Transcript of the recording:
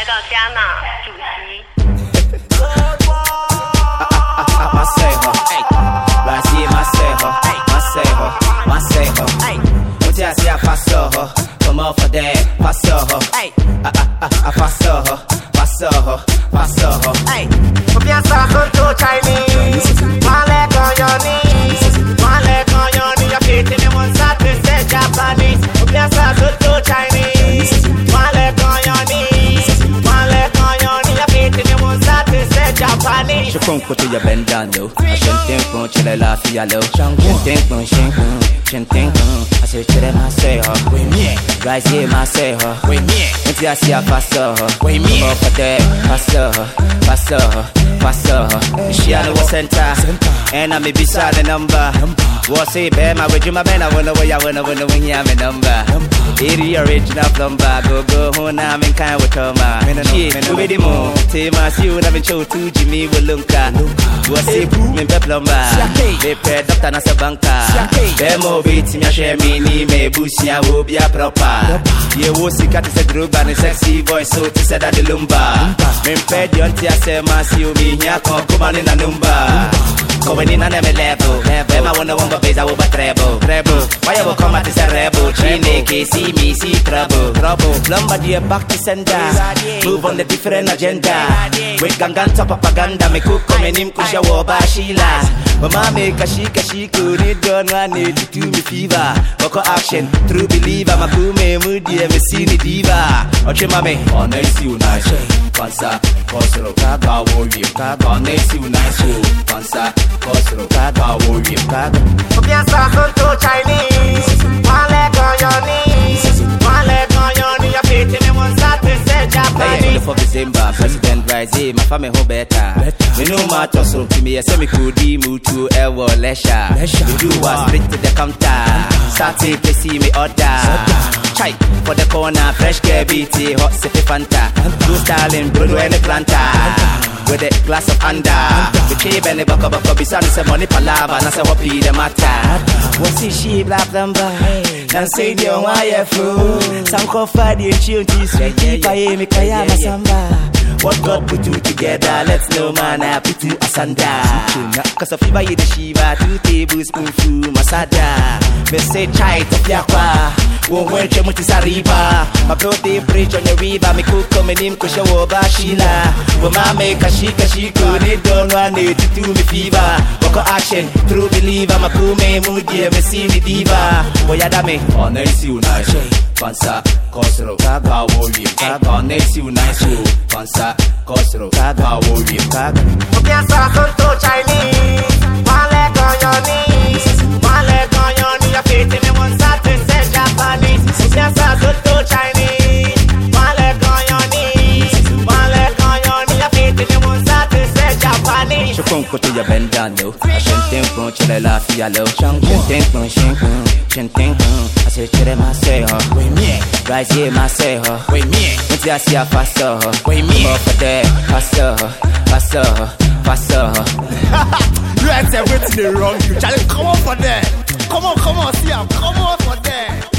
来到加纳主席。Masejo, Brasil Masejo, Masejo, Japanese. Chikunko to your bend down low. I shouldn't think from chile la fia think from shinkun, shouldn't think from. I said chile my say her. Rise here my say her. Until I see a. Come up for that, pastor her, pastor her, pastor her. She know what center. And I may be sad the number. What's it, babe? My with you, my man. I wanna where I wanna wanna when you have a number. The original plumber. Go go home now. In kind with Toma. Shit, we ready more. Take my see you never show to Jimmy Wilunka. What's it, me be plumber. Me pe doctor na se banka. Be mo beat me a share me ni me busia wo be a proper. Ye wo sika te se droga ne sexy voice so te se da de lumba. Me pe di onti a se ma si o mi nya ko kuma ni na numba. Going in on every level. Them I wanna one but base I will treble. Treble. Why you will come at this a rebel? Chineke see me see trouble. Trouble. Lumber dear back to sender. Move on the different agenda. With gangan to propaganda. Me cook come in him kusha wo ba shila. Mama make a shika shiku need gun one need to me fever. Wako action true believer. Makume moody me see ni diva. Oche mame. On nice you nice. Pansa kosro kaka wo you kaka. On nice you nice. Pansa kosro kaka wo kaka. Comienza con tu Chinese. To me, I say me could be move to eh, ever leisure. We do was straight to the counter. Start to play see me order. Chai for the corner, fresh care BT, hot sippy Fanta. Blue styling, blue any planter. With a glass of under. We and the buck up, be sun, say money palava, and I say what be the matter. What's it, she black number? Nan say the why fool. Some coffee, the chill, this sweet, I me kaya masamba. What God put you together, let's know man, I put you asunder. Cause of fever, you the shiva, two tablespoon food, masada. Me say chai to fiakwa. Won't wear your mutis ariba. My birthday bridge on your river, me cook come in kusha wo bashila. When my make a shika shiko, oh, need don't want it to me fever. Wako action, true believer, my crew me moody, me see me diva. Boy, adame, on nice you nice. Pansa, kosro, kaga wo you, kaga on nice you nice. Pansa, kosro, kaga wo you, kaga. Comienza con tu Chinese. Wale con côté y'a ben dano. Shintin kun chere la fia lo. Shintin kun shinkun. Shintin kun. Ase chere ma se ho. Rise here ma se ho. Nti asi a faso ho. Mo fete faso ho. Faso ho. Faso ho. You are everything wrong. You challenge. Come on for that. Come on, come on, see him. Come on for that.